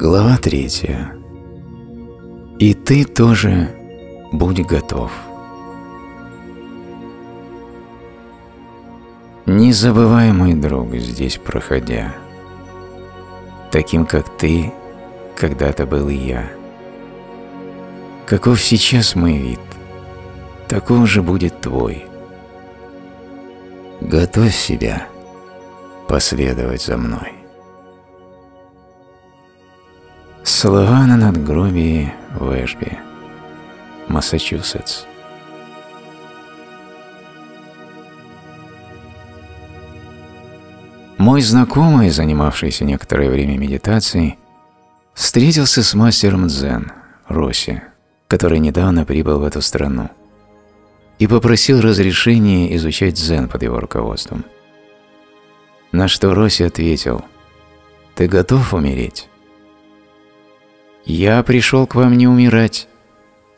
Глава третья. И ты тоже будь готов. Не забывай, мой друг, здесь проходя, таким, как ты, когда-то был и я. Каков сейчас мой вид, таков же будет твой. Готовь себя последовать за мной. Слова на надгробии в Эшби, Массачусетс. Мой знакомый, занимавшийся некоторое время медитацией, встретился с мастером дзен, Роси, который недавно прибыл в эту страну, и попросил разрешения изучать дзен под его руководством. На что Роси ответил, «Ты готов умереть?» «Я пришел к вам не умирать.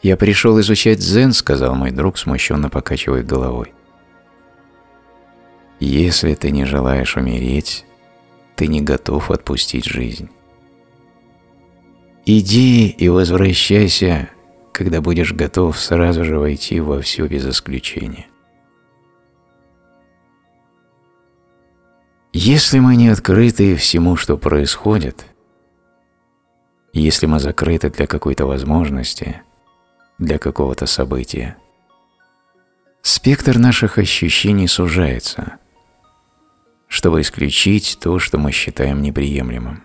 Я пришел изучать дзен», — сказал мой друг, смущенно покачивая головой. «Если ты не желаешь умереть, ты не готов отпустить жизнь. Иди и возвращайся, когда будешь готов сразу же войти во все без исключения. Если мы не открыты всему, что происходит, если мы закрыты для какой-то возможности, для какого-то события, спектр наших ощущений сужается, чтобы исключить то, что мы считаем неприемлемым.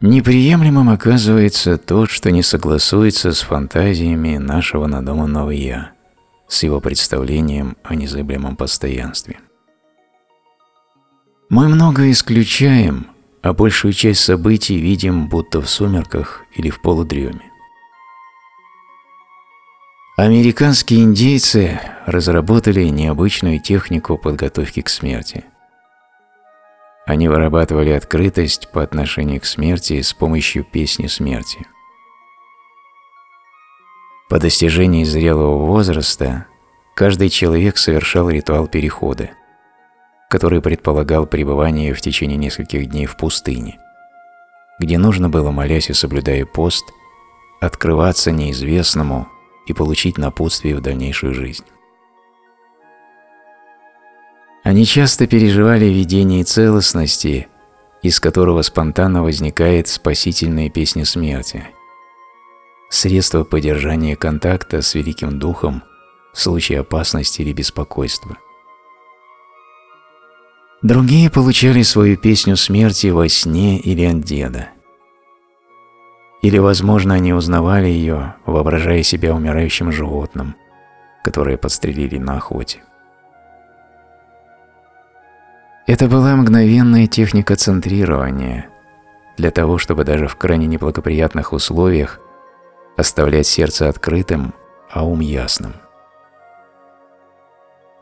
Неприемлемым оказывается то, что не согласуется с фантазиями нашего надуманного «я», с его представлением о незыблемом постоянстве. Мы многое исключаем, а большую часть событий видим будто в сумерках или в полудреме. Американские индейцы разработали необычную технику подготовки к смерти. Они вырабатывали открытость по отношению к смерти с помощью песни смерти. По достижении зрелого возраста каждый человек совершал ритуал перехода – который предполагал пребывание в течение нескольких дней в пустыне, где нужно было, молясь и соблюдая пост, открываться неизвестному и получить напутствие в дальнейшую жизнь. Они часто переживали видение целостности, из которого спонтанно возникает спасительная песня смерти, средство поддержания контакта с Великим Духом в случае опасности или беспокойства – Другие получали свою песню смерти во сне или от деда. Или, возможно, они узнавали ее, воображая себя умирающим животным, которое подстрелили на охоте. Это была мгновенная техника центрирования для того, чтобы даже в крайне неблагоприятных условиях оставлять сердце открытым, а ум ясным.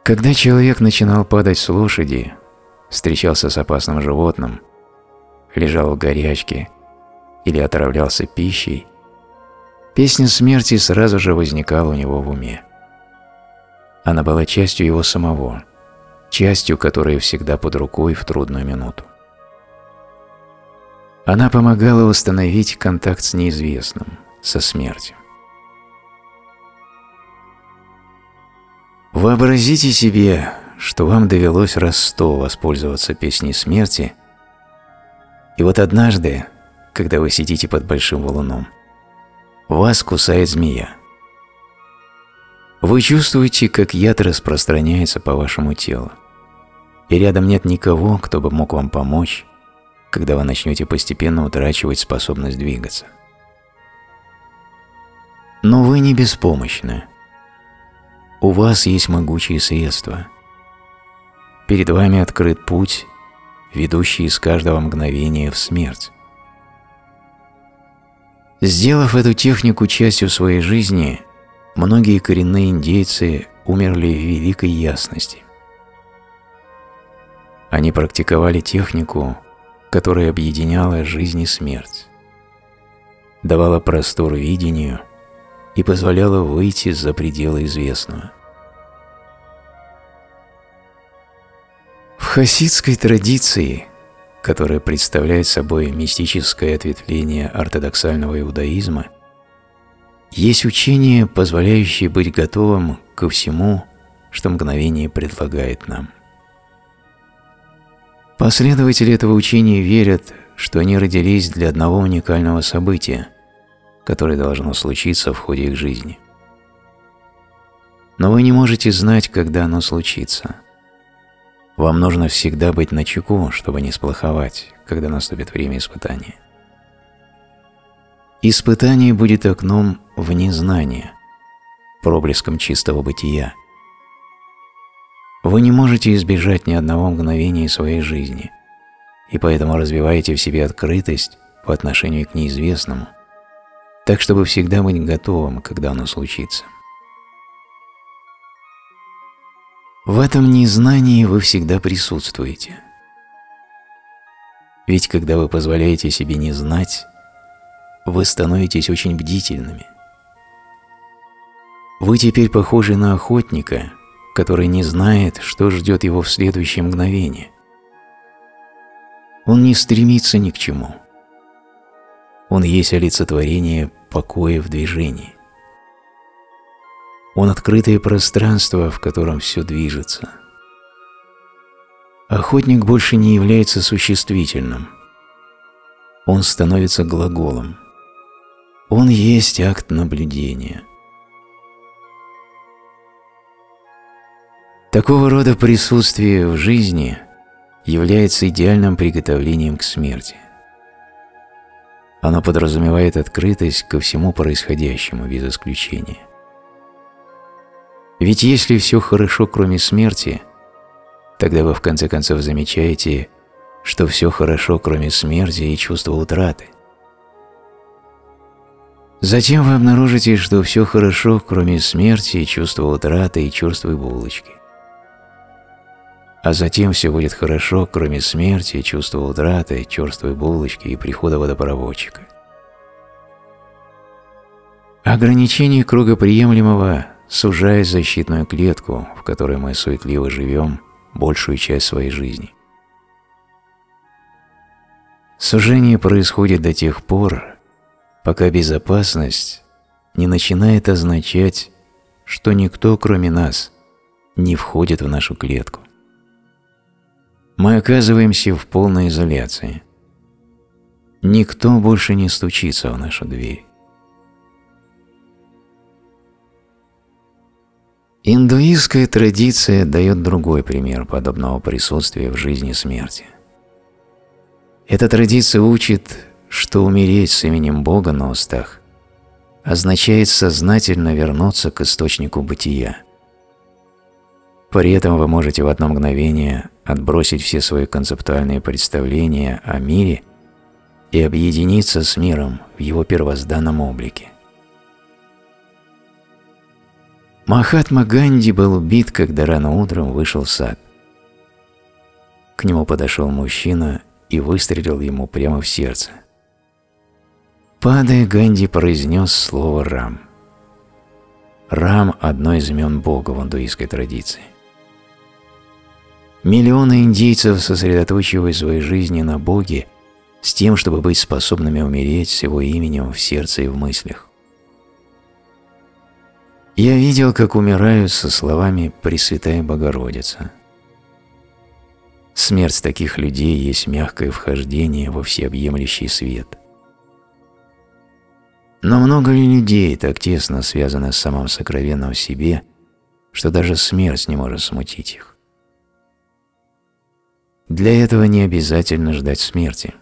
Когда человек начинал падать с лошади, встречался с опасным животным, лежал в горячке или отравлялся пищей, песня смерти сразу же возникала у него в уме. Она была частью его самого, частью, которая всегда под рукой в трудную минуту. Она помогала восстановить контакт с неизвестным, со смертью. Вообразите себе, что вам довелось раз сто воспользоваться песней смерти, и вот однажды, когда вы сидите под большим валуном, вас кусает змея. Вы чувствуете, как яд распространяется по вашему телу, и рядом нет никого, кто бы мог вам помочь, когда вы начнете постепенно утрачивать способность двигаться. Но вы не беспомощны. У вас есть могучие средства – Перед вами открыт путь, ведущий из каждого мгновения в смерть. Сделав эту технику частью своей жизни, многие коренные индейцы умерли в великой ясности. Они практиковали технику, которая объединяла жизнь и смерть, давала простор видению и позволяла выйти за пределы известного. В хасидской традиции которое представляет собой мистическое ответвление ортодоксального иудаизма, есть учение, позволяющее быть готовым ко всему, что мгновение предлагает нам. Последователи этого учения верят, что они родились для одного уникального события, которое должно случиться в ходе их жизни. Но вы не можете знать, когда оно случится. Вам нужно всегда быть начеку, чтобы не сплоховать, когда наступит время испытания. Испытание будет окном в незнание, проблеском чистого бытия. Вы не можете избежать ни одного мгновения своей жизни, и поэтому развиваете в себе открытость по отношению к неизвестному, так чтобы всегда быть готовым, когда оно случится. В этом незнании вы всегда присутствуете. Ведь когда вы позволяете себе не знать, вы становитесь очень бдительными. Вы теперь похожи на охотника, который не знает, что ждет его в следующее мгновение. Он не стремится ни к чему. Он есть олицетворение покоя в движении. Он открытое пространство, в котором все движется. Охотник больше не является существительным. Он становится глаголом. Он есть акт наблюдения. Такого рода присутствие в жизни является идеальным приготовлением к смерти. Оно подразумевает открытость ко всему происходящему без исключения. Ведь если все хорошо, кроме смерти, тогда вы в конце концов замечаете, что все хорошо, кроме смерти и чувства утраты. Затем вы обнаружите, что все хорошо, кроме смерти, чувства утраты и черствой булочки. А затем все будет хорошо, кроме смерти, чувства утраты, черствой булочки и прихода водопроводчика. Ограничение круга приемлемого сужает защитную клетку, в которой мы суетливо живем большую часть своей жизни. Сужение происходит до тех пор, пока безопасность не начинает означать, что никто, кроме нас, не входит в нашу клетку. Мы оказываемся в полной изоляции. Никто больше не стучится в нашу дверь. Индуистская традиция дает другой пример подобного присутствия в жизни смерти. Эта традиция учит, что умереть с именем Бога на устах означает сознательно вернуться к источнику бытия. При этом вы можете в одно мгновение отбросить все свои концептуальные представления о мире и объединиться с миром в его первозданном облике. Махатма Ганди был убит, когда рано утром вышел в сад. К нему подошел мужчина и выстрелил ему прямо в сердце. Падая, Ганди произнес слово «рам». Рам – одно из имен Бога в индуистской традиции. Миллионы индийцев сосредоточивают свои жизни на Боге с тем, чтобы быть способными умереть с Его именем в сердце и в мыслях. Я видел, как умирают со словами «Пресвятая Богородица». Смерть таких людей есть мягкое вхождение во всеобъемлющий свет. Но много ли людей так тесно связаны с самым сокровенным в себе, что даже смерть не может смутить их? Для этого не обязательно ждать смерти.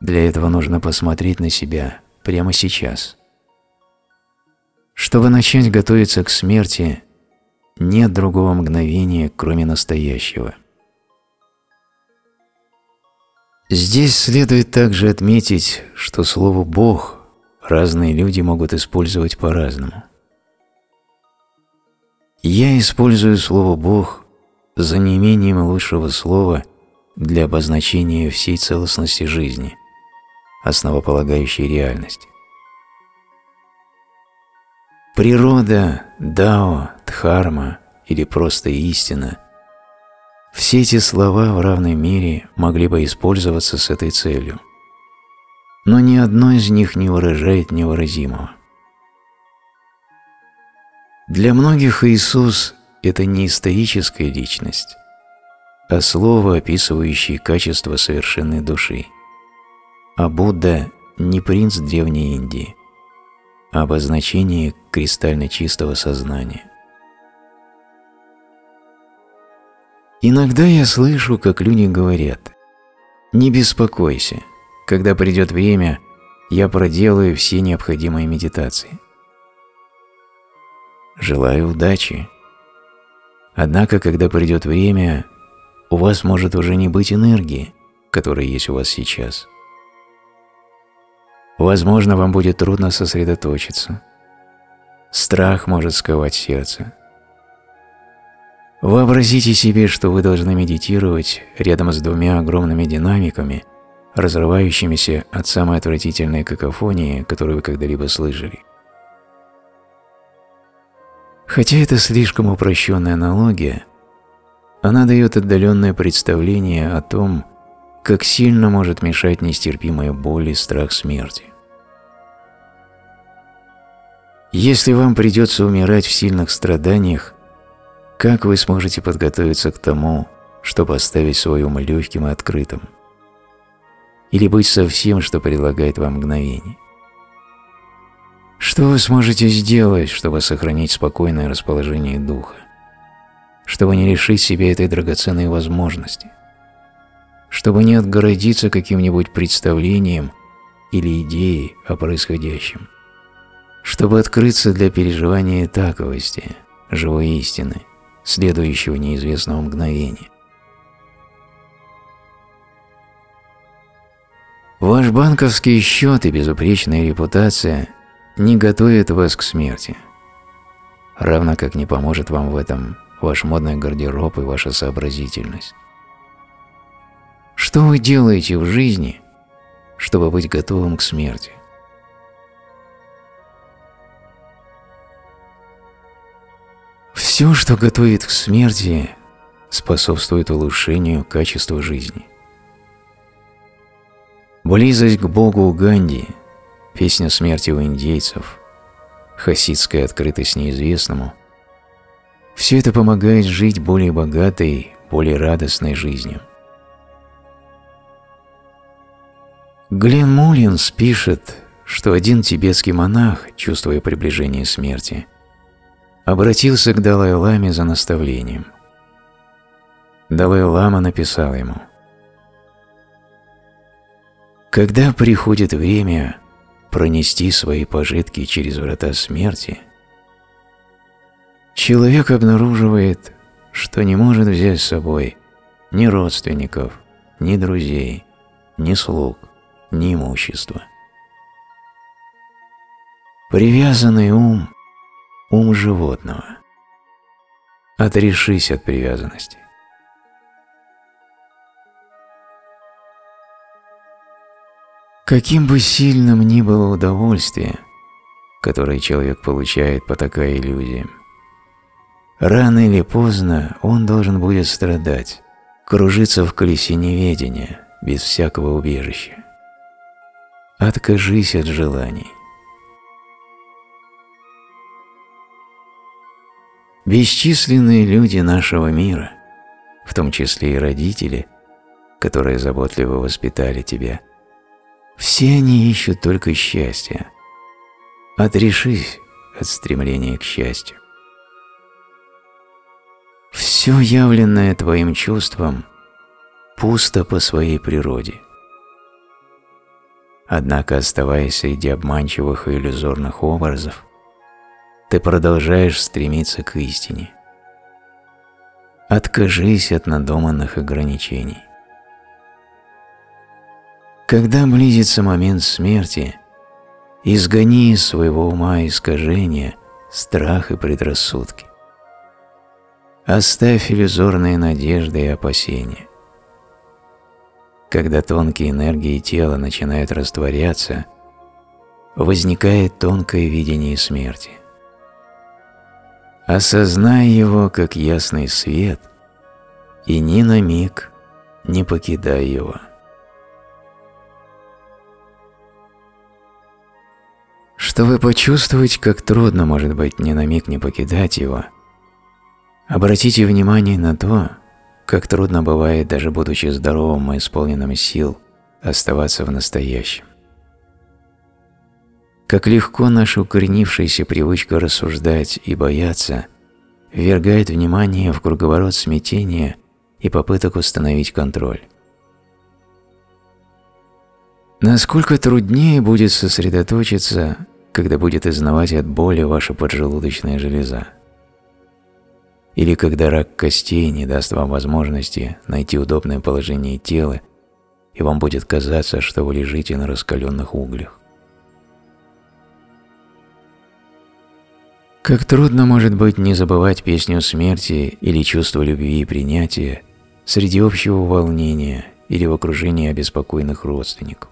Для этого нужно посмотреть на себя прямо сейчас – чтобы начать готовиться к смерти, нет другого мгновения, кроме настоящего. Здесь следует также отметить, что слово «Бог» разные люди могут использовать по-разному. Я использую слово «Бог» за неимением лучшего слова для обозначения всей целостности жизни, основополагающей реальности. Природа, дао, дхарма или просто истина – Все эти слова в равной мере могли бы использоваться с этой целью, но ни одно из них не выражает невыразимого. Для многих Иисус – это не историческая личность, а слово, описывающее качество совершенной души. А Будда – не принц Древней Индии, обозначение кристально чистого сознания. Иногда я слышу, как люди говорят «Не беспокойся, когда придет время, я проделаю все необходимые медитации». Желаю удачи. Однако, когда придет время, у вас может уже не быть энергии, которая есть у вас сейчас. Возможно, вам будет трудно сосредоточиться. Страх может сковать сердце. Вообразите себе, что вы должны медитировать рядом с двумя огромными динамиками, разрывающимися от самой отвратительной какофонии, которую вы когда-либо слышали. Хотя это слишком упрощенная аналогия, она дает отдаленное представление о том, как сильно может мешать нестерпимая боль и страх смерти. Если вам придется умирать в сильных страданиях, как вы сможете подготовиться к тому, чтобы оставить свой ум легким и открытым? Или быть со всем, что предлагает вам мгновение? Что вы сможете сделать, чтобы сохранить спокойное расположение духа? Чтобы не лишить себя этой драгоценной возможности? Чтобы не отгородиться каким-нибудь представлением или идеей о происходящем? Чтобы открыться для переживания таковости, живой истины, следующего неизвестного мгновения. Ваш банковский счет и безупречная репутация не готовят вас к смерти, равно как не поможет вам в этом ваш модный гардероб и ваша сообразительность. Что вы делаете в жизни, чтобы быть готовым к смерти? Все, что готовит к смерти, способствует улучшению качества жизни. Близость к Богу у Ганди, песня смерти у индейцев, хасидская открытость неизвестному – все это помогает жить более богатой, более радостной жизнью. Глен Муллинс пишет, что один тибетский монах, чувствуя приближение смерти – обратился к Далай-Ламе за наставлением. Далай-Лама написал ему «Когда приходит время пронести свои пожитки через врата смерти, человек обнаруживает, что не может взять с собой ни родственников, ни друзей, ни слуг, ни имущества. Привязанный ум ум животного. Отрешись от привязанности. Каким бы сильным ни было удовольствие, которое человек получает по такой иллюзиям, рано или поздно он должен будет страдать, кружиться в колесе неведения, без всякого убежища. Откажись от желаний. Бесчисленные люди нашего мира, в том числе и родители, которые заботливо воспитали тебя, все они ищут только счастья. Отрешись от стремления к счастью. Все явленное твоим чувством пусто по своей природе. Однако, оставаясь среди обманчивых и иллюзорных образов, ты продолжаешь стремиться к истине. Откажись от надуманных ограничений. Когда близится момент смерти, изгони из своего ума искажения, страх и предрассудки. Оставь иллюзорные надежды и опасения. Когда тонкие энергии тела начинают растворяться, возникает тонкое видение смерти – Осознай его как ясный свет и ни на миг не покидай его. Чтобы почувствовать, как трудно может быть ни на миг не покидать его, обратите внимание на то, как трудно бывает, даже будучи здоровым и исполненным сил, оставаться в настоящем. Как легко наша укоренившаяся привычка рассуждать и бояться ввергает внимание в круговорот смятения и попыток установить контроль. Насколько труднее будет сосредоточиться, когда будет изнывать от боли ваша поджелудочная железа. Или когда рак костей не даст вам возможности найти удобное положение тела, и вам будет казаться, что вы лежите на раскаленных углях. Как трудно может быть не забывать песню смерти или чувство любви и принятия среди общего волнения или в окружении обеспокоенных родственников.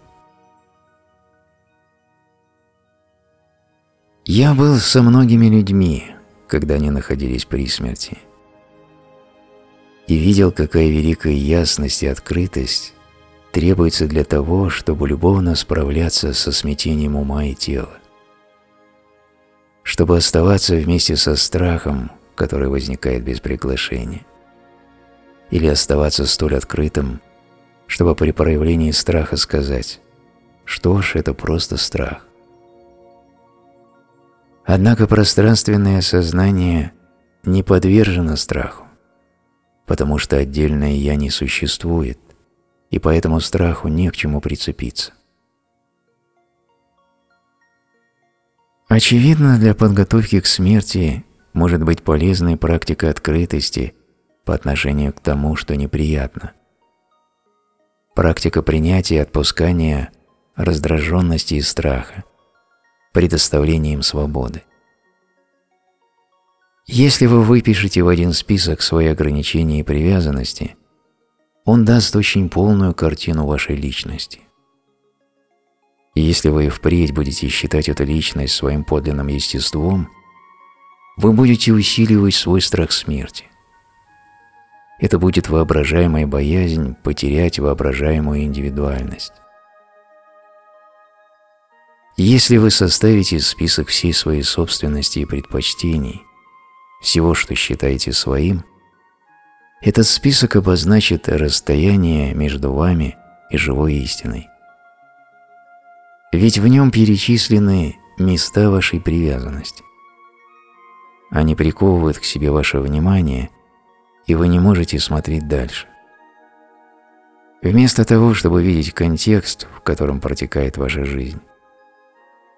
Я был со многими людьми, когда они находились при смерти, и видел, какая великая ясность и открытость требуется для того, чтобы любовно справляться со смятением ума и тела чтобы оставаться вместе со страхом, который возникает без приглашения, или оставаться столь открытым, чтобы при проявлении страха сказать «что ж, это просто страх». Однако пространственное сознание не подвержено страху, потому что отдельное «я» не существует, и поэтому страху не к чему прицепиться. Очевидно, для подготовки к смерти может быть полезной практика открытости по отношению к тому, что неприятно. Практика принятия и отпускания раздраженности и страха, предоставления им свободы. Если вы выпишете в один список свои ограничения и привязанности, он даст очень полную картину вашей личности. И если вы впредь будете считать эту личность своим подлинным естеством, вы будете усиливать свой страх смерти. Это будет воображаемая боязнь потерять воображаемую индивидуальность. Если вы составите список всей своей собственности и предпочтений, всего, что считаете своим, этот список обозначит расстояние между вами и живой истиной. Ведь в нем перечислены места вашей привязанности. Они приковывают к себе ваше внимание, и вы не можете смотреть дальше. Вместо того, чтобы видеть контекст, в котором протекает ваша жизнь,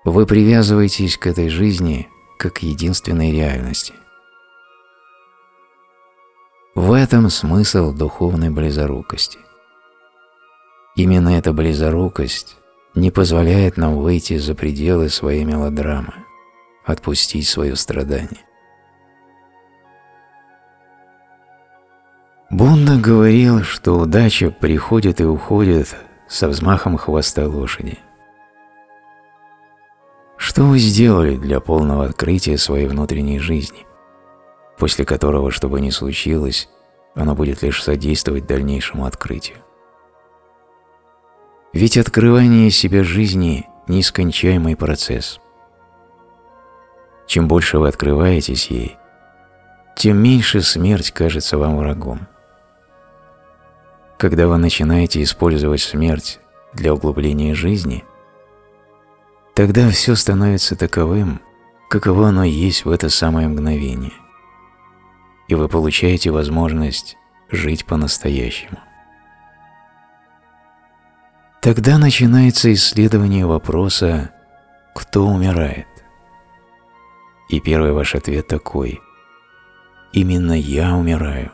вы привязываетесь к этой жизни как к единственной реальности. В этом смысл духовной близорукости. Именно эта близорукость не позволяет нам выйти за пределы своей мелодрамы, отпустить свое страдание. Бунда говорил, что удача приходит и уходит со взмахом хвоста лошади. Что вы сделали для полного открытия своей внутренней жизни, после которого, что бы ни случилось, оно будет лишь содействовать дальнейшему открытию? Ведь открывание себя жизни – нескончаемый процесс. Чем больше вы открываетесь ей, тем меньше смерть кажется вам врагом. Когда вы начинаете использовать смерть для углубления жизни, тогда все становится таковым, каково оно есть в это самое мгновение, и вы получаете возможность жить по-настоящему. Тогда начинается исследование вопроса «Кто умирает?». И первый ваш ответ такой «Именно я умираю».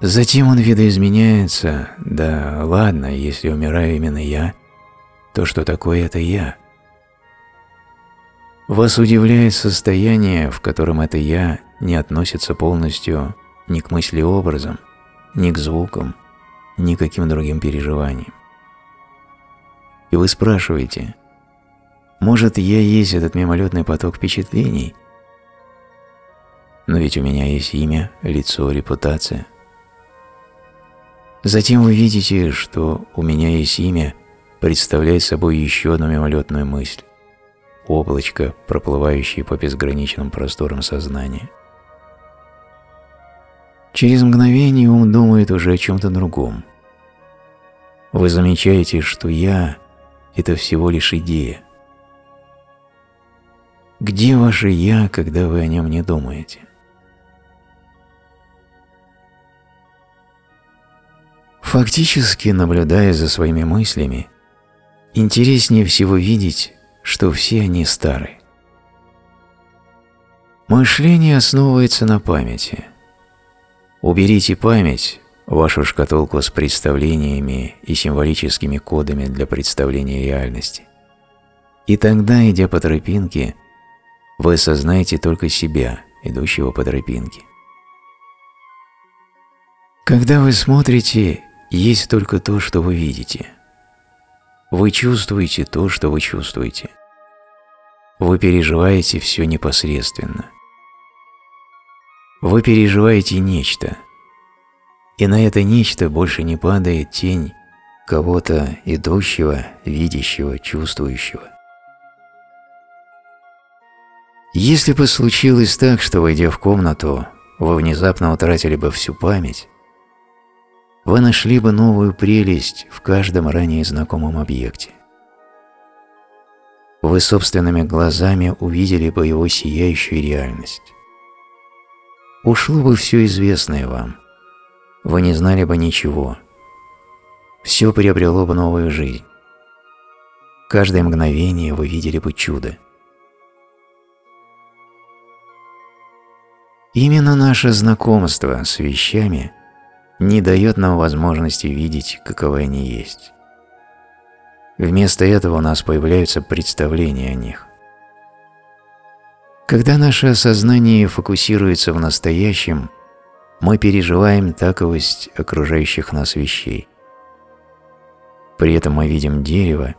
Затем он видоизменяется «Да ладно, если умираю именно я, то что такое это я?» Вас удивляет состояние, в котором это «я» не относится полностью ни к мыслеобразам, ни к звукам, никаким другим переживанием. И вы спрашиваете, может, я есть этот мимолетный поток впечатлений? но ведь у меня есть имя, лицо, репутация. Затем вы видите, что у меня есть имя, представляет собой еще одну мимолетную мысль, облачко, проплывающее по безграничным просторам сознания. Через мгновение ум думает уже о чем-то другом. Вы замечаете, что «я» – это всего лишь идея. Где ваше «я», когда вы о нем не думаете? Фактически, наблюдая за своими мыслями, интереснее всего видеть, что все они стары. Мышление основывается на памяти. Уберите память, вашу шкатулку с представлениями и символическими кодами для представления реальности. И тогда, идя по тропинке, вы осознаете только себя, идущего по тропинке. Когда вы смотрите есть только то, что вы видите. Вы чувствуете то, что вы чувствуете. Вы переживаете все непосредственно. Вы переживаете нечто, и на это нечто больше не падает тень кого-то идущего, видящего, чувствующего. Если бы случилось так, что, войдя в комнату, вы внезапно утратили бы всю память, вы нашли бы новую прелесть в каждом ранее знакомом объекте. Вы собственными глазами увидели бы его сияющую реальность. Ушло бы все известное вам. Вы не знали бы ничего. Все приобрело бы новую жизнь. Каждое мгновение вы видели бы чудо. Именно наше знакомство с вещами – не дает нам возможности видеть, каковы они есть. Вместо этого у нас появляются представления о них. Когда наше осознание фокусируется в настоящем, мы переживаем таковость окружающих нас вещей. При этом мы видим дерево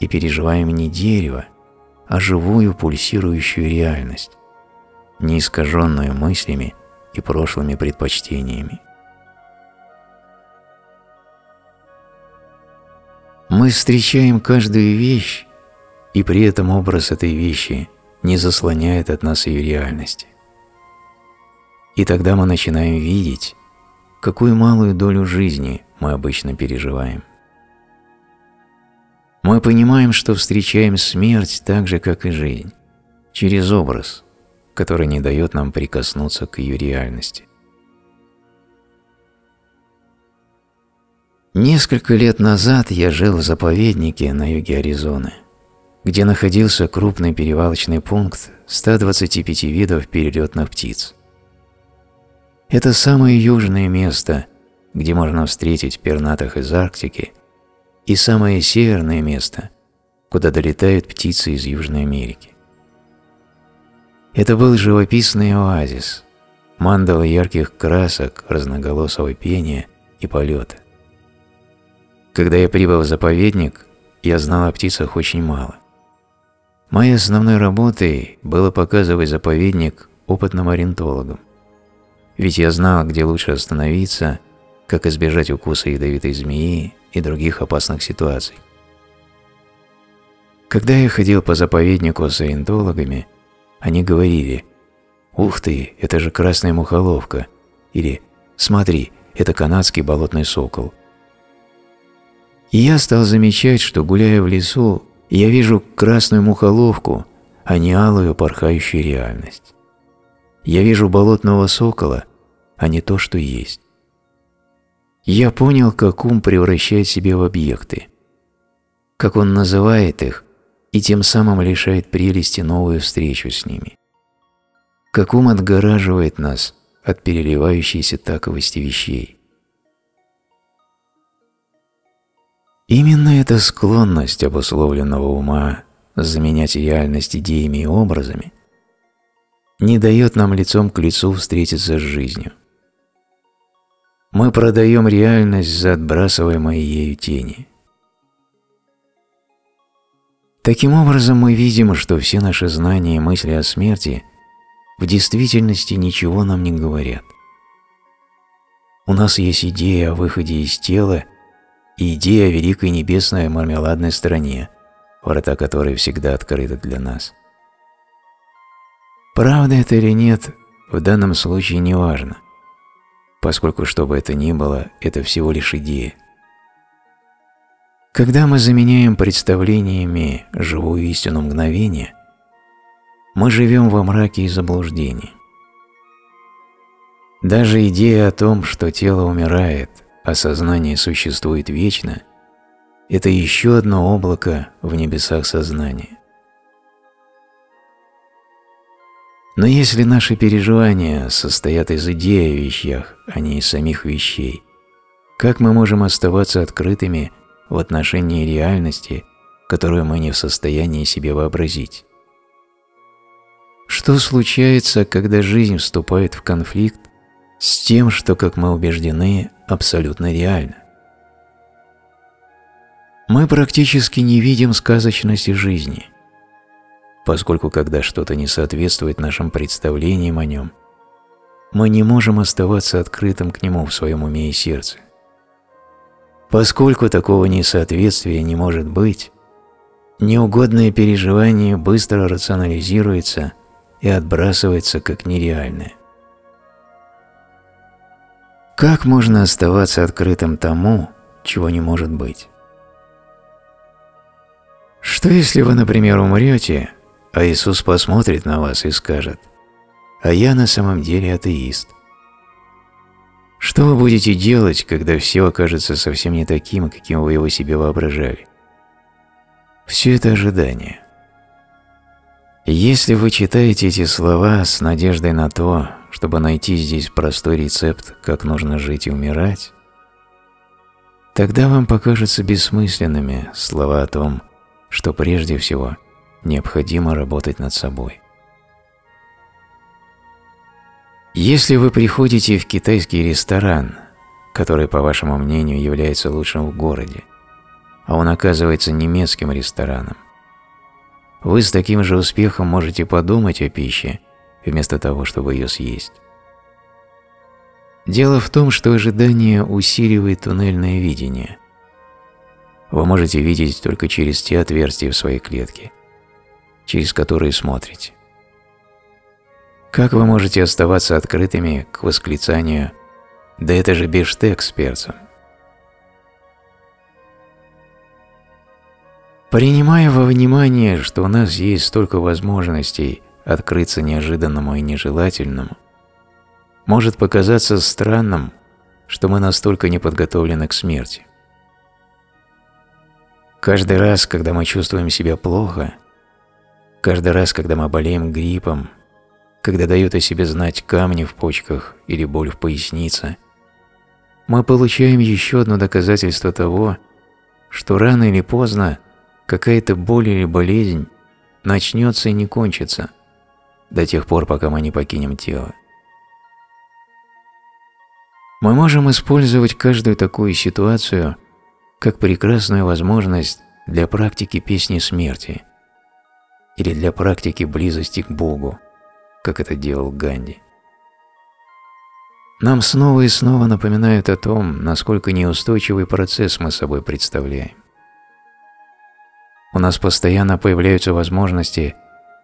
и переживаем не дерево, а живую пульсирующую реальность, не искаженную мыслями и прошлыми предпочтениями. Мы встречаем каждую вещь, и при этом образ этой вещи не заслоняет от нас ее реальности. И тогда мы начинаем видеть, какую малую долю жизни мы обычно переживаем. Мы понимаем, что встречаем смерть так же, как и жизнь, через образ, который не дает нам прикоснуться к ее реальности. Несколько лет назад я жил в заповеднике на юге Аризоны, где находился крупный перевалочный пункт 125 видов перелетных птиц. Это самое южное место, где можно встретить пернатых из Арктики, и самое северное место, куда долетают птицы из Южной Америки. Это был живописный оазис, мандала ярких красок, разноголосого пения и полета. Когда я прибыл в заповедник, я знал о птицах очень мало. Моей основной работой было показывать заповедник опытным ориентологам. Ведь я знал, где лучше остановиться, как избежать укуса ядовитой змеи и других опасных ситуаций. Когда я ходил по заповеднику с ориентологами, они говорили «Ух ты, это же красная мухоловка» или «Смотри, это канадский болотный сокол» И я стал замечать, что, гуляя в лесу, я вижу красную мухоловку, а не алую порхающую реальность. Я вижу болотного сокола, а не то, что есть. Я понял, как ум превращает себя в объекты, как он называет их и тем самым лишает прелести новую встречу с ними, как ум отгораживает нас от переливающейся таковости вещей. Именно эта склонность обусловленного ума заменять реальность идеями и образами не дает нам лицом к лицу встретиться с жизнью. Мы продаем реальность за отбрасываемые ею тени. Таким образом, мы видим, что все наши знания и мысли о смерти в действительности ничего нам не говорят. У нас есть идея о выходе из тела и идея о великой небесной мармеладной стране, врата которой всегда открыты для нас. Правда это или нет, в данном случае не важно, поскольку что бы это ни было, это всего лишь идея. Когда мы заменяем представлениями живую истину мгновения, мы живем во мраке и заблуждении. Даже идея о том, что тело умирает, а сознание существует вечно, это еще одно облако в небесах сознания. Но если наши переживания состоят из идеи о вещах, а не из самих вещей, как мы можем оставаться открытыми в отношении реальности, которую мы не в состоянии себе вообразить? Что случается, когда жизнь вступает в конфликт с тем, что, как мы убеждены, абсолютно реально? Мы практически не видим сказочности жизни – поскольку когда что-то не соответствует нашим представлениям о нем, мы не можем оставаться открытым к нему в своем уме и сердце. Поскольку такого несоответствия не может быть, неугодное переживание быстро рационализируется и отбрасывается как нереальное. Как можно оставаться открытым тому, чего не может быть? Что если вы, например, умрете, а Иисус посмотрит на вас и скажет, «А я на самом деле атеист». Что вы будете делать, когда все окажется совсем не таким, каким вы его себе воображали? Все это ожидание. Если вы читаете эти слова с надеждой на то, чтобы найти здесь простой рецепт, как нужно жить и умирать, тогда вам покажутся бессмысленными слова о том, что прежде всего – необходимо работать над собой. Если вы приходите в китайский ресторан, который, по вашему мнению, является лучшим в городе, а он оказывается немецким рестораном, вы с таким же успехом можете подумать о пище, вместо того, чтобы ее съесть. Дело в том, что ожидание усиливает туннельное видение. Вы можете видеть только через те отверстия в своей клетке – через которые смотрите. Как вы можете оставаться открытыми к восклицанию «Да это же бифштег с перцем»? Принимая во внимание, что у нас есть столько возможностей открыться неожиданному и нежелательному, может показаться странным, что мы настолько не подготовлены к смерти. Каждый раз, когда мы чувствуем себя плохо, Каждый раз, когда мы болеем гриппом, когда дают о себе знать камни в почках или боль в пояснице, мы получаем еще одно доказательство того, что рано или поздно какая-то боль или болезнь начнется и не кончится до тех пор, пока мы не покинем тело. Мы можем использовать каждую такую ситуацию как прекрасную возможность для практики песни смерти – или для практики близости к Богу, как это делал Ганди. Нам снова и снова напоминают о том, насколько неустойчивый процесс мы собой представляем. У нас постоянно появляются возможности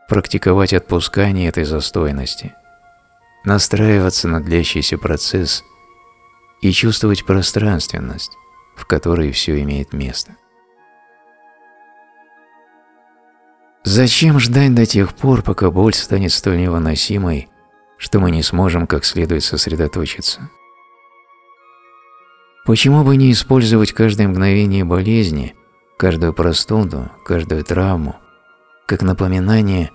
практиковать отпускание этой застойности, настраиваться на длящийся процесс и чувствовать пространственность, в которой все имеет место. Зачем ждать до тех пор, пока боль станет столь невыносимой, что мы не сможем как следует сосредоточиться? Почему бы не использовать каждое мгновение болезни, каждую простуду, каждую травму, как напоминание,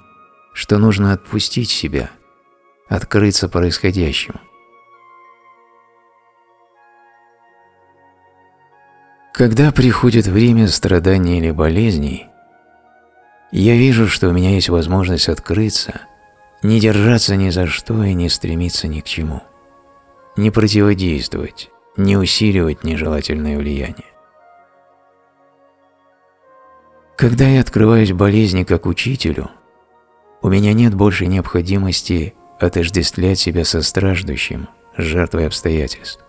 что нужно отпустить себя, открыться происходящему? Когда приходит время страданий или болезней, я вижу, что у меня есть возможность открыться, не держаться ни за что и не стремиться ни к чему, не противодействовать, не усиливать нежелательное влияние. Когда я открываюсь болезни как учителю, у меня нет больше необходимости отождествлять себя со страждущим, жертвой обстоятельств.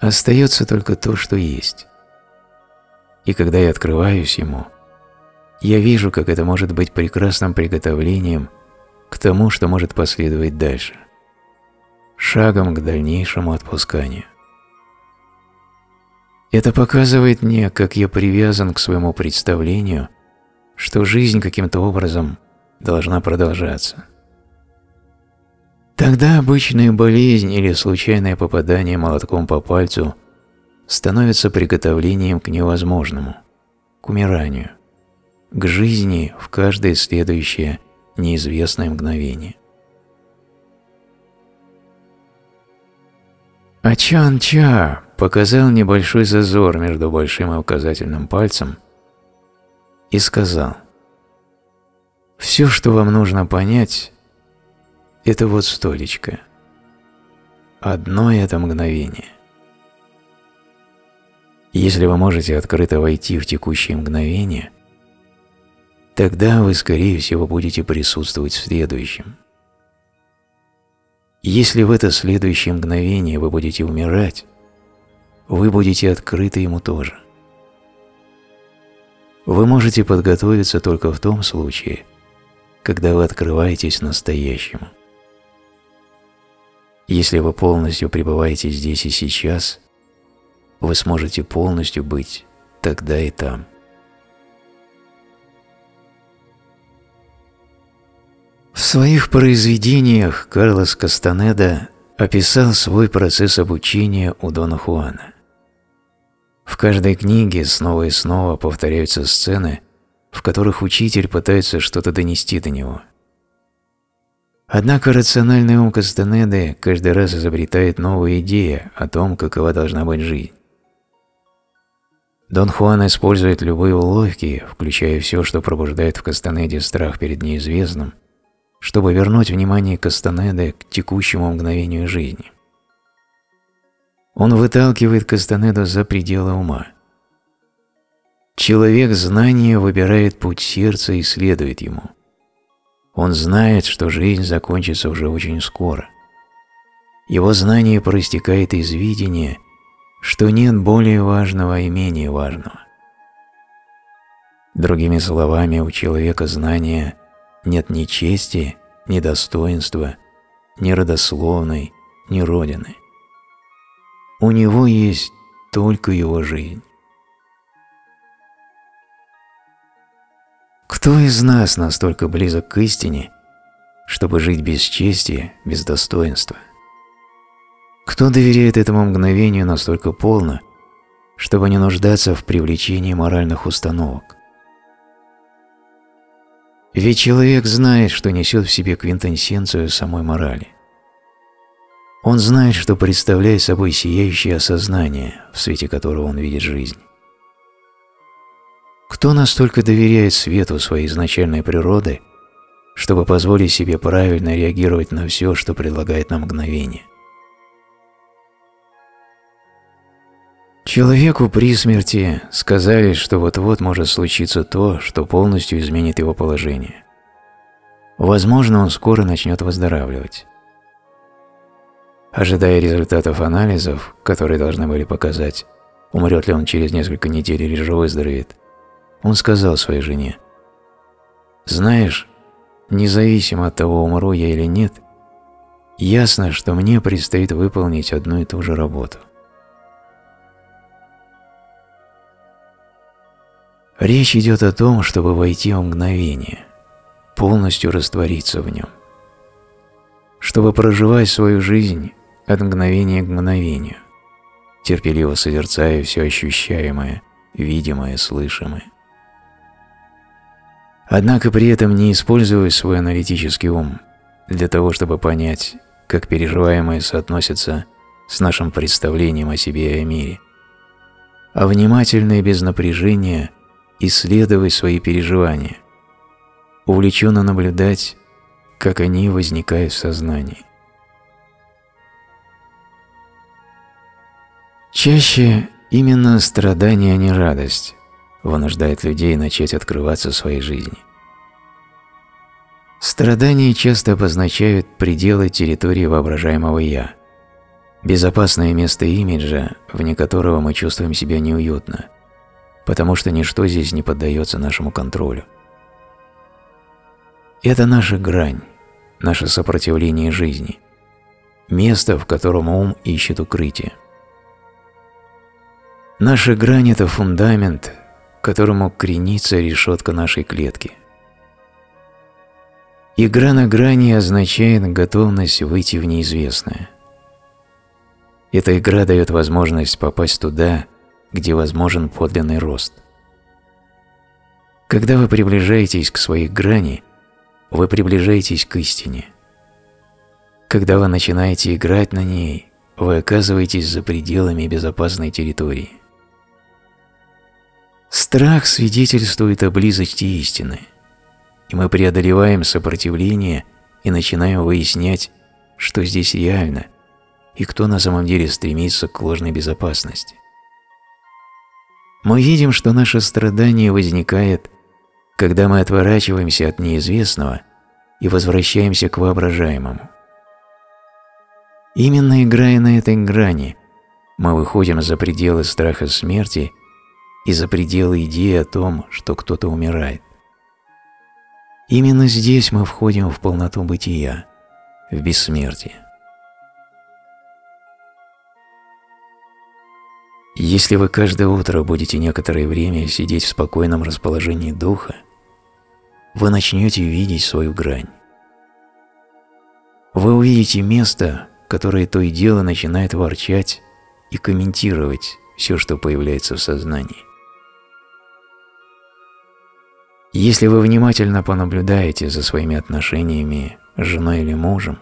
Остается только то, что есть. И когда я открываюсь ему, я вижу, как это может быть прекрасным приготовлением к тому, что может последовать дальше, шагом к дальнейшему отпусканию. Это показывает мне, как я привязан к своему представлению, что жизнь каким-то образом должна продолжаться. Тогда обычная болезнь или случайное попадание молотком по пальцу становится приготовлением к невозможному, к умиранию, к жизни в каждое следующее неизвестное мгновение. А Чан-Ча показал небольшой зазор между большим и указательным пальцем и сказал, «Все, что вам нужно понять, это вот столечко. Одно это мгновение. Если вы можете открыто войти в текущее мгновение, тогда вы, скорее всего, будете присутствовать в следующем. Если в это следующее мгновение вы будете умирать, вы будете открыты ему тоже. Вы можете подготовиться только в том случае, когда вы открываетесь настоящему. Если вы полностью пребываете здесь и сейчас, вы сможете полностью быть тогда и там. В своих произведениях Карлос Кастанеда описал свой процесс обучения у Дона Хуана. В каждой книге снова и снова повторяются сцены, в которых учитель пытается что-то донести до него. Однако рациональный ум Кастанеды каждый раз изобретает новые идеи о том, какова должна быть жизнь. Дон Хуан использует любые уловки, включая все, что пробуждает в Кастанеде страх перед неизвестным, чтобы вернуть внимание Кастанеды к текущему мгновению жизни. Он выталкивает Кастанеду за пределы ума. Человек знания выбирает путь сердца и следует ему. Он знает, что жизнь закончится уже очень скоро. Его знание проистекает из видения, что нет более важного и менее важного. Другими словами, у человека знания нет ни чести, ни достоинства, ни родословной, ни родины. У него есть только его жизнь. Кто из нас настолько близок к истине, чтобы жить без чести, без достоинства? Кто доверяет этому мгновению настолько полно, чтобы не нуждаться в привлечении моральных установок? Ведь человек знает, что несет в себе квинтэссенцию самой морали. Он знает, что представляет собой сияющее осознание, в свете которого он видит жизнь. Кто настолько доверяет свету своей изначальной природы, чтобы позволить себе правильно реагировать на все, что предлагает нам мгновение? Человеку при смерти сказали, что вот-вот может случиться то, что полностью изменит его положение. Возможно, он скоро начнет выздоравливать. Ожидая результатов анализов, которые должны были показать, умрет ли он через несколько недель или же выздоровеет, он сказал своей жене, «Знаешь, независимо от того, умру я или нет, ясно, что мне предстоит выполнить одну и ту же работу». Речь идет о том, чтобы войти в мгновение, полностью раствориться в нем. Чтобы проживать свою жизнь от мгновения к мгновению, терпеливо созерцая все ощущаемое, видимое, слышимое. Однако при этом не используя свой аналитический ум для того, чтобы понять, как переживаемое соотносится с нашим представлением о себе и о мире, а внимательно и без напряжения исследовать свои переживания, увлеченно наблюдать, как они возникают в сознании. Чаще именно страдание, а не радость, вынуждает людей начать открываться своей жизни. Страдания часто обозначают пределы территории воображаемого «я», безопасное место имиджа, вне которого мы чувствуем себя неуютно, потому что ничто здесь не поддается нашему контролю. Это наша грань, наше сопротивление жизни, место, в котором ум ищет укрытие. Наша грань – это фундамент, которому кренится решетка нашей клетки. Игра на грани означает готовность выйти в неизвестное. Эта игра дает возможность попасть туда, где возможен подлинный рост. Когда вы приближаетесь к своей грани, вы приближаетесь к истине. Когда вы начинаете играть на ней, вы оказываетесь за пределами безопасной территории. Страх свидетельствует о близости истины, и мы преодолеваем сопротивление и начинаем выяснять, что здесь реально и кто на самом деле стремится к ложной безопасности. Мы видим, что наше страдание возникает, когда мы отворачиваемся от неизвестного и возвращаемся к воображаемому. Именно играя на этой грани, мы выходим за пределы страха смерти и за пределы идеи о том, что кто-то умирает. Именно здесь мы входим в полноту бытия, в бессмертие. Если вы каждое утро будете некоторое время сидеть в спокойном расположении духа, вы начнете видеть свою грань. Вы увидите место, которое то и дело начинает ворчать и комментировать все, что появляется в сознании. Если вы внимательно понаблюдаете за своими отношениями с женой или мужем,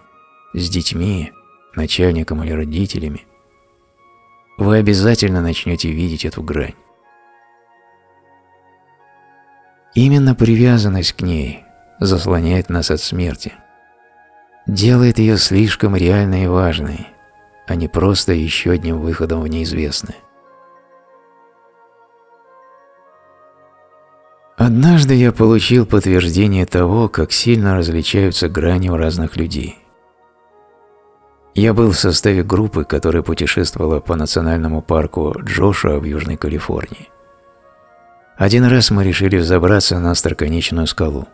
с детьми, начальником или родителями, вы обязательно начнете видеть эту грань. Именно привязанность к ней заслоняет нас от смерти, делает ее слишком реальной и важной, а не просто еще одним выходом в неизвестное. Однажды я получил подтверждение того, как сильно различаются грани у разных людей. Я был в составе группы, которая путешествовала по национальному парку Джошуа в Южной Калифорнии. Один раз мы решили взобраться на остроконечную скалу.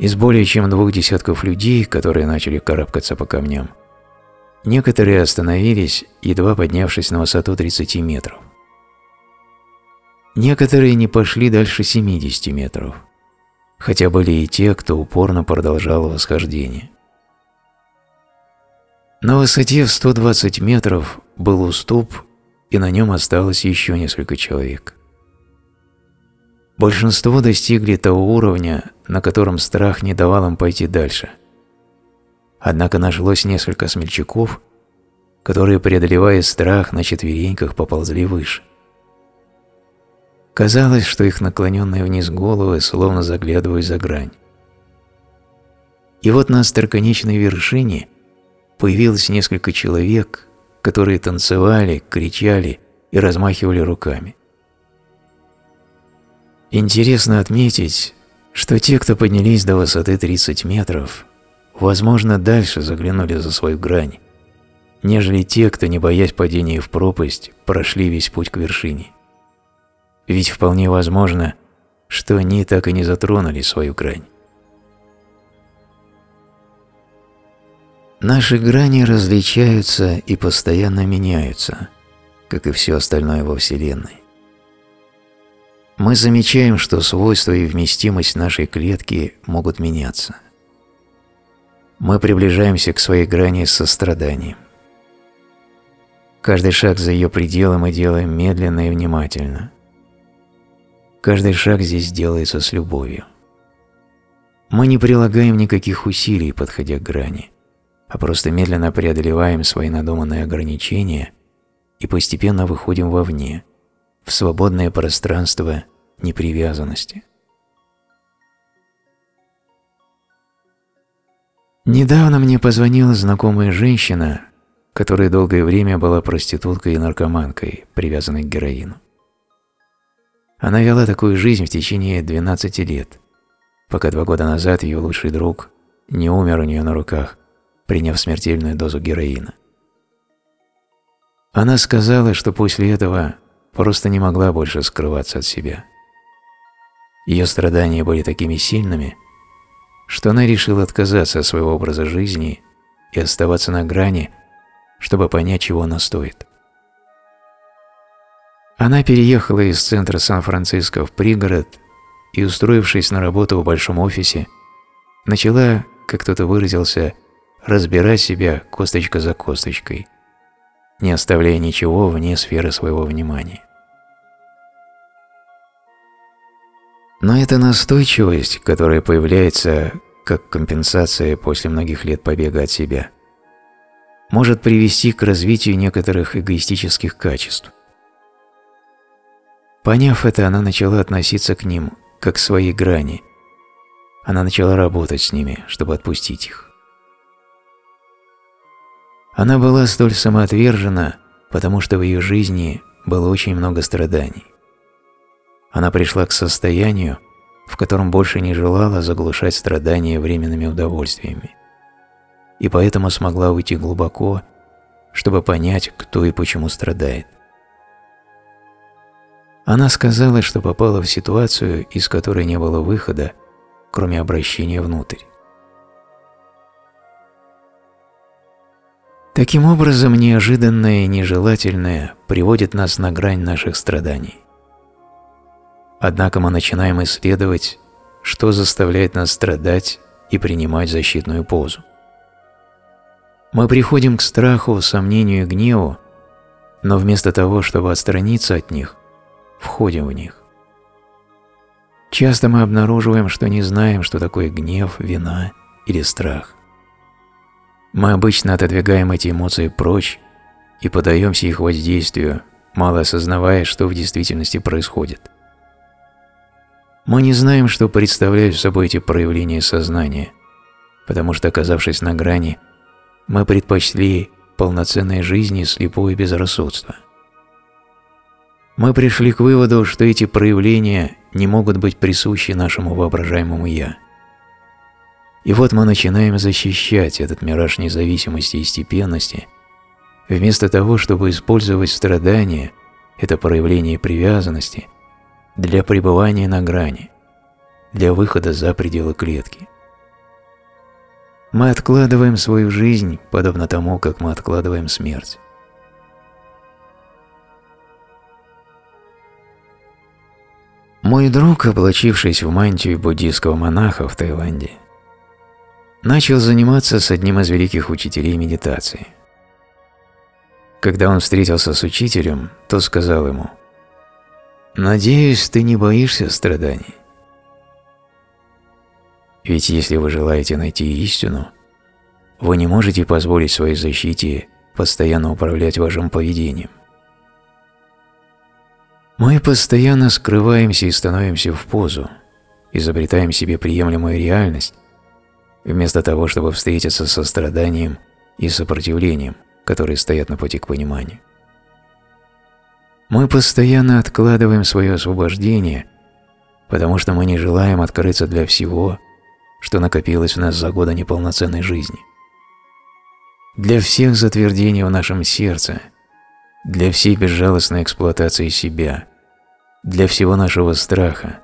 Из более чем двух десятков людей, которые начали карабкаться по камням, некоторые остановились, едва поднявшись на высоту 30 метров. Некоторые не пошли дальше 70 метров, хотя были и те, кто упорно продолжал восхождение. На высоте в 120 метров был уступ, и на нем осталось еще несколько человек. Большинство достигли того уровня, на котором страх не давал им пойти дальше. Однако нашлось несколько смельчаков, которые, преодолевая страх, на четвереньках поползли выше. Казалось, что их наклоненные вниз головы словно заглядывают за грань. И вот на остроконечной вершине появилось несколько человек, которые танцевали, кричали и размахивали руками. Интересно отметить, что те, кто поднялись до высоты 30 метров, возможно, дальше заглянули за свою грань, нежели те, кто, не боясь падения в пропасть, прошли весь путь к вершине. Ведь вполне возможно, что они так и не затронули свою грань. Наши грани различаются и постоянно меняются, как и все остальное во Вселенной. Мы замечаем, что свойства и вместимость нашей клетки могут меняться. Мы приближаемся к своей грани с состраданием. Каждый шаг за ее пределом мы делаем медленно и внимательно. Каждый шаг здесь делается с любовью. Мы не прилагаем никаких усилий, подходя к грани, а просто медленно преодолеваем свои надуманные ограничения и постепенно выходим вовне, в свободное пространство непривязанности. Недавно мне позвонила знакомая женщина, которая долгое время была проституткой и наркоманкой, привязанной к героину. Она вела такую жизнь в течение 12 лет пока два года назад ее лучший друг не умер у нее на руках, приняв смертельную дозу героина. Она сказала, что после этого просто не могла больше скрываться от себя. Ее страдания были такими сильными, что она решила отказаться от своего образа жизни и оставаться на грани, чтобы понять, чего она стоит. Она переехала из центра Сан-Франциско в пригород и, устроившись на работу в большом офисе, начала, как кто-то выразился, разбирать себя косточка за косточкой, не оставляя ничего вне сферы своего внимания. Но эта настойчивость, которая появляется как компенсация после многих лет побега от себя, может привести к развитию некоторых эгоистических качеств. Поняв это, она начала относиться к ним как к своей грани. Она начала работать с ними, чтобы отпустить их. Она была столь самоотвержена, потому что в ее жизни было очень много страданий. Она пришла к состоянию, в котором больше не желала заглушать страдания временными удовольствиями. И поэтому смогла уйти глубоко, чтобы понять, кто и почему страдает. Она сказала, что попала в ситуацию, из которой не было выхода, кроме обращения внутрь. Таким образом, неожиданное и нежелательное приводит нас на грань наших страданий. Однако мы начинаем исследовать, что заставляет нас страдать и принимать защитную позу. Мы приходим к страху, сомнению и гневу, но вместо того, чтобы отстраниться от них, входим в них. Часто мы обнаруживаем, что не знаем, что такое гнев, вина или страх. Мы обычно отодвигаем эти эмоции прочь и подаемся их воздействию, мало осознавая, что в действительности происходит. Мы не знаем, что представляют собой эти проявления сознания, потому что, оказавшись на грани, мы предпочли полноценной жизни слепое безрассудство. Мы пришли к выводу, что эти проявления не могут быть присущи нашему воображаемому «я». И вот мы начинаем защищать этот мираж независимости и степенности, вместо того, чтобы использовать страдания, это проявление привязанности, для пребывания на грани, для выхода за пределы клетки. Мы откладываем свою жизнь, подобно тому, как мы откладываем смерть. Мой друг, облачившись в мантию буддийского монаха в Таиланде, начал заниматься с одним из великих учителей медитации. Когда он встретился с учителем, то сказал ему, «Надеюсь, ты не боишься страданий. Ведь если вы желаете найти истину, вы не можете позволить своей защите постоянно управлять вашим поведением. Мы постоянно скрываемся и становимся в позу, изобретаем себе приемлемую реальность, вместо того, чтобы встретиться со страданием и сопротивлением, которые стоят на пути к пониманию. Мы постоянно откладываем свое освобождение, потому что мы не желаем открыться для всего, что накопилось в нас за годы неполноценной жизни. Для всех затвердений в нашем сердце – для всей безжалостной эксплуатации себя, для всего нашего страха.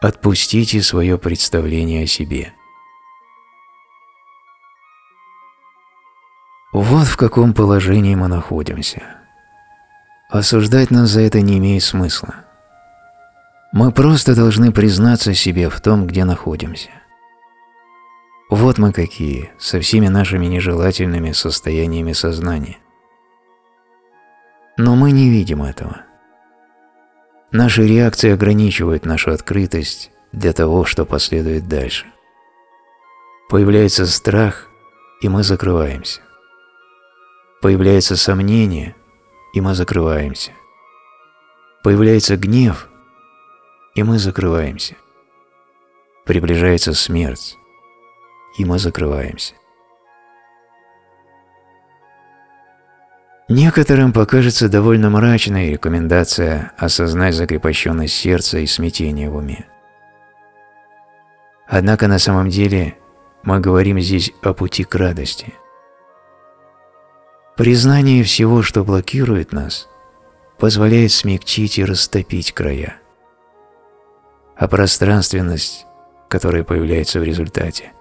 Отпустите свое представление о себе. Вот в каком положении мы находимся. Осуждать нас за это не имеет смысла. Мы просто должны признаться себе в том, где находимся. Вот мы какие, со всеми нашими нежелательными состояниями сознания. Но мы не видим этого. Наши реакции ограничивают нашу открытость для того, что последует дальше. Появляется страх, и мы закрываемся. Появляется сомнение, и мы закрываемся. Появляется гнев, и мы закрываемся. Приближается смерть, и мы закрываемся. Некоторым покажется довольно мрачной рекомендация осознать закрепощенность сердца и смятение в уме. Однако на самом деле мы говорим здесь о пути к радости. Признание всего, что блокирует нас, позволяет смягчить и растопить края. А пространственность, которая появляется в результате,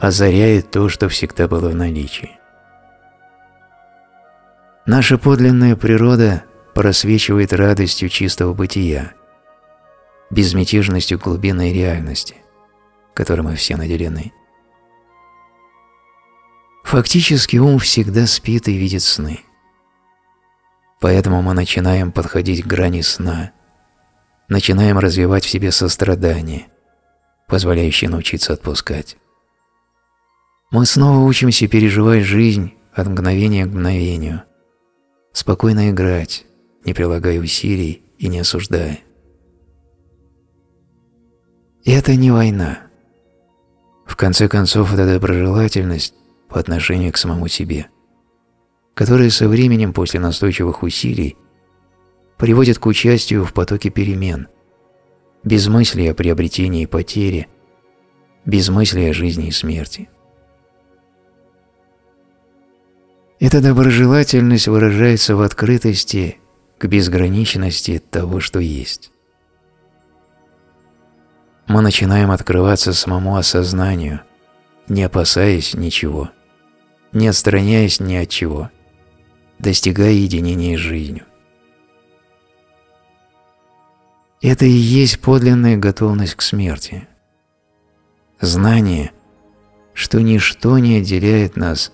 озаряет то, что всегда было в наличии. Наша подлинная природа просвечивает радостью чистого бытия, безмятежностью глубинной реальности, которой мы все наделены. Фактически ум всегда спит и видит сны. Поэтому мы начинаем подходить к грани сна, начинаем развивать в себе сострадание, позволяющее научиться отпускать. Мы снова учимся переживать жизнь от мгновения к мгновению, спокойно играть, не прилагая усилий и не осуждая. Это не война. В конце концов, это доброжелательность по отношению к самому себе, которая со временем после настойчивых усилий приводит к участию в потоке перемен, без мысли о приобретении и потере, без мысли о жизни и смерти. Эта доброжелательность выражается в открытости к безграничности того, что есть. Мы начинаем открываться самому осознанию, не опасаясь ничего, не отстраняясь ни от чего, достигая единения с жизнью. Это и есть подлинная готовность к смерти. Знание, что ничто не отделяет нас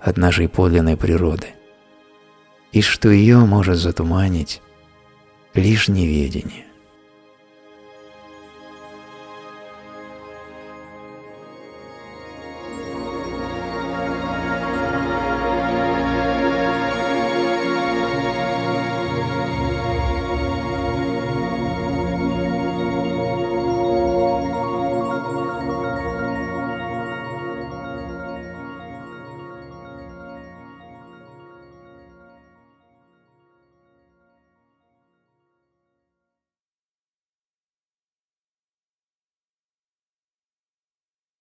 от нашей подлинной природы, и что ее может затуманить лишь неведение.